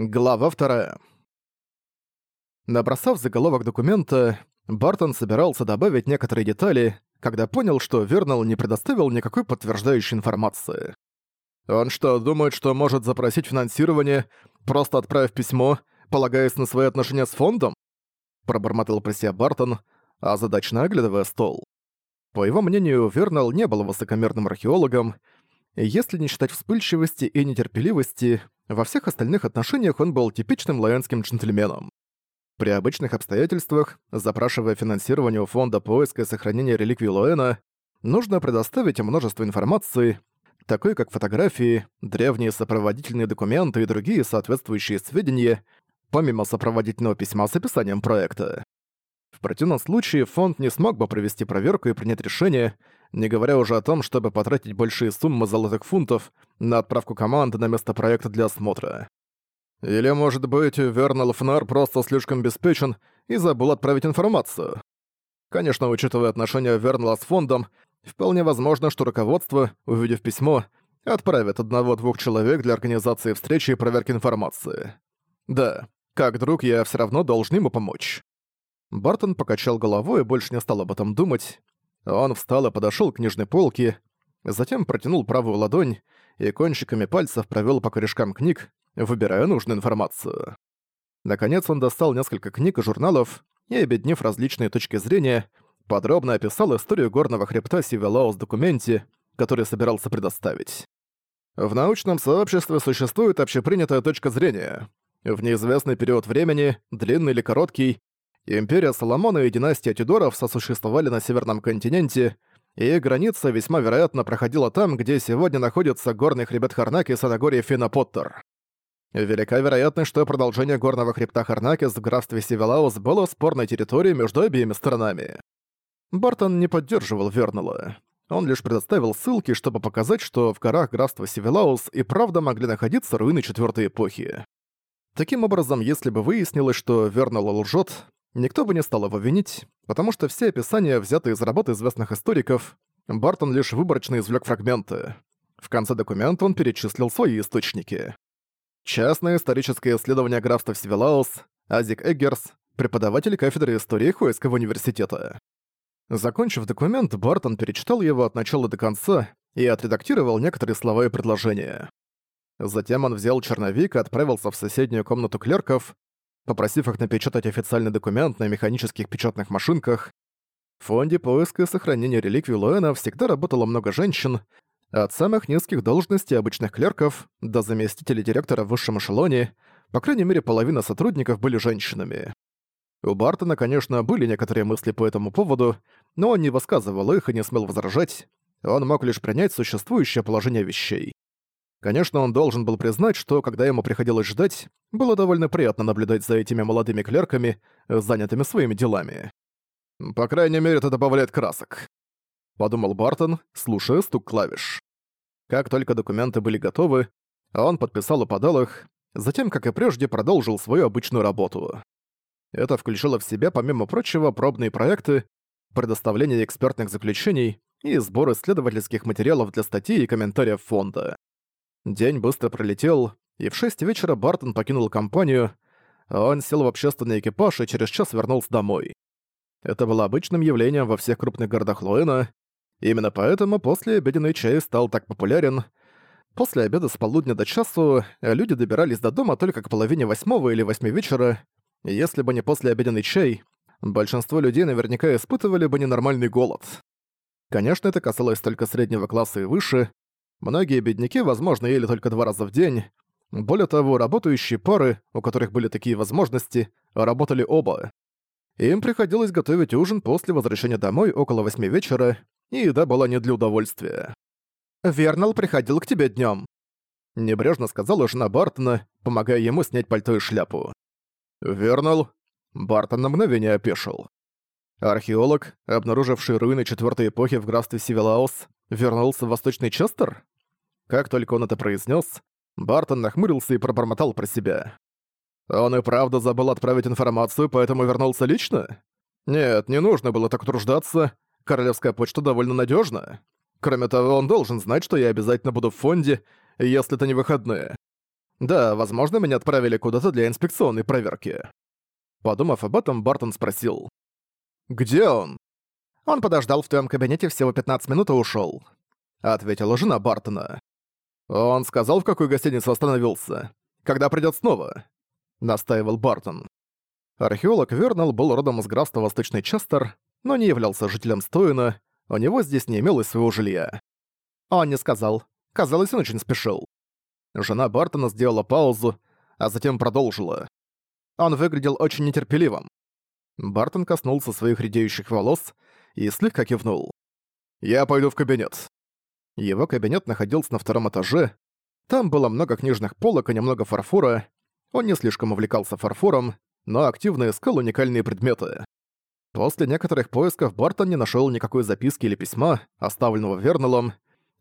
Глава вторая. Набросав заголовок документа, Бартон собирался добавить некоторые детали, когда понял, что Вернал не предоставил никакой подтверждающей информации. Он что, думает, что может запросить финансирование, просто отправив письмо, полагаясь на свои отношения с фондом? Пробормотал про себя Бартон, озадачно оглядывая стол. По его мнению, Вернал не был высокомерным археологом, если не считать вспыльчивости и нетерпеливости, во всех остальных отношениях он был типичным лоянским джентльменом. При обычных обстоятельствах, запрашивая финансирование у фонда поиска и сохранения реликвий Лоэна, нужно предоставить множество информации, такой как фотографии, древние сопроводительные документы и другие соответствующие сведения, помимо сопроводительного письма с описанием проекта. В противном случае фонд не смог бы провести проверку и принять решение, не говоря уже о том, чтобы потратить большие суммы золотых фунтов на отправку команды на место проекта для осмотра. Или, может быть, Вернал Фнар просто слишком беспечен и забыл отправить информацию. Конечно, учитывая отношения Вернала с фондом, вполне возможно, что руководство, увидев письмо, отправит одного-двух человек для организации встречи и проверки информации. Да, как друг я все равно должен ему помочь. Бартон покачал головой и больше не стал об этом думать. Он встал и подошёл к книжной полке, затем протянул правую ладонь и кончиками пальцев провёл по корешкам книг, выбирая нужную информацию. Наконец он достал несколько книг и журналов и, объединив различные точки зрения, подробно описал историю горного хребта Сивелаус в документе, который собирался предоставить. В научном сообществе существует общепринятая точка зрения. В неизвестный период времени, длинный или короткий, Империя Соломона и династия Тюдоров сосуществовали на Северном континенте, и граница весьма вероятно проходила там, где сегодня находится горный хребет Харнаки с Анагорье Фина Поттер. Велика вероятность, что продолжение горного хребта Харнакис в графстве Сивелаус было спорной территорией между обеими сторонами. Бартон не поддерживал Вернелла. Он лишь предоставил ссылки, чтобы показать, что в горах графства Сивелаус и правда могли находиться руины Четвёртой эпохи. Таким образом, если бы выяснилось, что Вернелл лжет, Никто бы не стал его винить, потому что все описания, взятые из работы известных историков, Бартон лишь выборочно извлек фрагменты. В конце документа он перечислил свои источники. Частное историческое исследование графства Севилаус, Азик Эггерс, преподаватель кафедры истории Хойского университета. Закончив документ, Бартон перечитал его от начала до конца и отредактировал некоторые слова и предложения. Затем он взял черновик и отправился в соседнюю комнату клерков, попросив их напечатать официальный документ на механических печатных машинках. В фонде поиска и сохранения реликвий Луэна всегда работало много женщин, от самых низких должностей обычных клерков до заместителей директора в высшем эшелоне, по крайней мере, половина сотрудников были женщинами. У Бартона, конечно, были некоторые мысли по этому поводу, но он не высказывал их и не смел возражать. Он мог лишь принять существующее положение вещей. Конечно, он должен был признать, что, когда ему приходилось ждать, было довольно приятно наблюдать за этими молодыми клерками, занятыми своими делами. «По крайней мере, это добавляет красок», — подумал Бартон, слушая стук клавиш. Как только документы были готовы, он подписал и подал их, затем, как и прежде, продолжил свою обычную работу. Это включило в себя, помимо прочего, пробные проекты, предоставление экспертных заключений и сбор исследовательских материалов для статей и комментариев фонда. День быстро пролетел, и в шесть вечера Бартон покинул компанию, он сел в общественный экипаж и через час вернулся домой. Это было обычным явлением во всех крупных городах Луэна, именно поэтому после обеденный чай стал так популярен. После обеда с полудня до часу люди добирались до дома только к половине восьмого или восьми вечера, если бы не после обеденный чай, большинство людей наверняка испытывали бы ненормальный голод. Конечно, это касалось только среднего класса и выше, Многие бедняки, возможно, ели только два раза в день. Более того, работающие пары, у которых были такие возможности, работали оба. Им приходилось готовить ужин после возвращения домой около восьми вечера, и еда была не для удовольствия. «Вернал приходил к тебе днём», — небрежно сказала жена Бартона, помогая ему снять пальто и шляпу. «Вернал?» Бартон на мгновение опешил. Археолог, обнаруживший руины четвертой эпохи в графстве Сивилаус, вернулся в Восточный Честер? Как только он это произнес, Бартон нахмурился и пробормотал про себя. Он и правда забыл отправить информацию, поэтому вернулся лично? Нет, не нужно было так труждаться. Королевская почта довольно надежна. Кроме того, он должен знать, что я обязательно буду в фонде, если это не выходные. Да, возможно, меня отправили куда-то для инспекционной проверки. Подумав об этом, Бартон спросил. «Где он?» «Он подождал в твоем кабинете всего 15 минут и ушел, ответила жена Бартона. «Он сказал, в какой гостинице остановился. Когда придет снова?» — настаивал Бартон. Археолог Вернал был родом из графства Восточный Честер, но не являлся жителем Стоина, у него здесь не имелось своего жилья. Он не сказал. Казалось, он очень спешил. Жена Бартона сделала паузу, а затем продолжила. Он выглядел очень нетерпеливым. Бартон коснулся своих редеющих волос и слегка кивнул. «Я пойду в кабинет». Его кабинет находился на втором этаже. Там было много книжных полок и немного фарфора. Он не слишком увлекался фарфором, но активно искал уникальные предметы. После некоторых поисков Бартон не нашел никакой записки или письма, оставленного Вернеллом.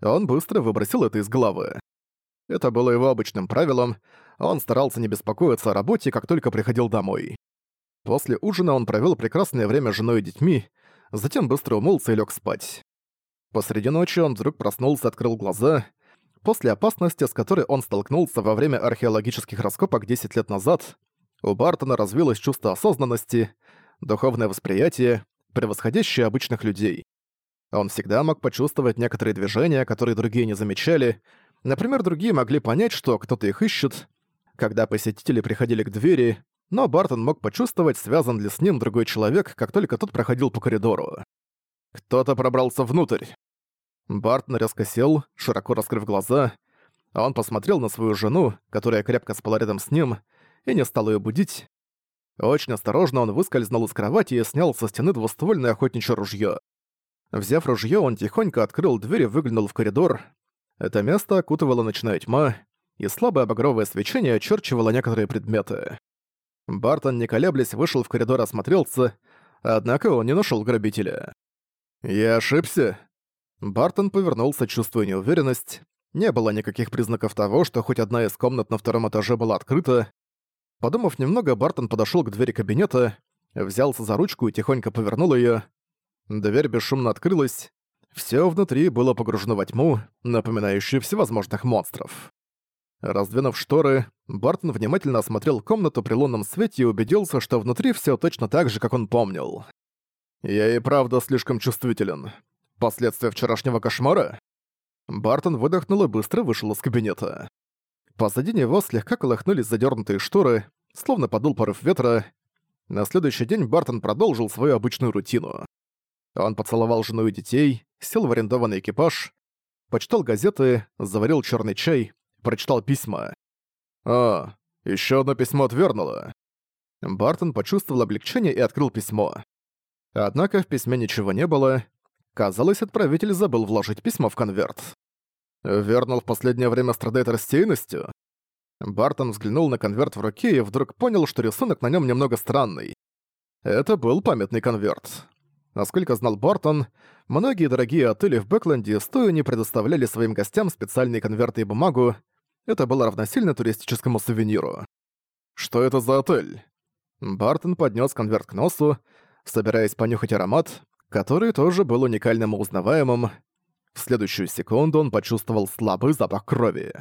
Он быстро выбросил это из головы. Это было его обычным правилом, он старался не беспокоиться о работе, как только приходил домой. После ужина он провел прекрасное время с женой и детьми, затем быстро умылся и лег спать. Посреди ночи он вдруг проснулся и открыл глаза. После опасности, с которой он столкнулся во время археологических раскопок 10 лет назад, у Бартона развилось чувство осознанности, духовное восприятие, превосходящее обычных людей. Он всегда мог почувствовать некоторые движения, которые другие не замечали, Например, другие могли понять, что кто-то их ищет, когда посетители приходили к двери, но Бартон мог почувствовать, связан ли с ним другой человек, как только тот проходил по коридору. Кто-то пробрался внутрь. Бартон резко сел, широко раскрыв глаза. Он посмотрел на свою жену, которая крепко спала рядом с ним, и не стал ее будить. Очень осторожно он выскользнул из кровати и снял со стены двуствольное охотничье ружье. Взяв ружье, он тихонько открыл дверь и выглянул в коридор. Это место окутывала ночная тьма, и слабое багровое свечение очерчивало некоторые предметы. Бартон, не колеблясь, вышел в коридор осмотрелся, однако он не нашел грабителя. «Я ошибся?» Бартон повернулся, чувствуя неуверенность. Не было никаких признаков того, что хоть одна из комнат на втором этаже была открыта. Подумав немного, Бартон подошел к двери кабинета, взялся за ручку и тихонько повернул ее. Дверь бесшумно открылась, все внутри было погружено во тьму, напоминающую всевозможных монстров. Раздвинув шторы, Бартон внимательно осмотрел комнату при лунном свете и убедился, что внутри все точно так же, как он помнил. «Я и правда слишком чувствителен. Последствия вчерашнего кошмара?» Бартон выдохнул и быстро вышел из кабинета. Позади него слегка колыхнулись задернутые шторы, словно подул порыв ветра. На следующий день Бартон продолжил свою обычную рутину. Он поцеловал жену и детей, сел в арендованный экипаж, почитал газеты, заварил черный чай, прочитал письма. «А, еще одно письмо от Вернала». Бартон почувствовал облегчение и открыл письмо. Однако в письме ничего не было. Казалось, отправитель забыл вложить письмо в конверт. Вернал в последнее время страдает растеянностью. Бартон взглянул на конверт в руке и вдруг понял, что рисунок на нем немного странный. Это был памятный конверт. Насколько знал Бартон, многие дорогие отели в Бэкленде стоя не предоставляли своим гостям специальные конверты и бумагу. Это было равносильно туристическому сувениру. Что это за отель? Бартон поднес конверт к носу, собираясь понюхать аромат, который тоже был уникальным и узнаваемым. В следующую секунду он почувствовал слабый запах крови.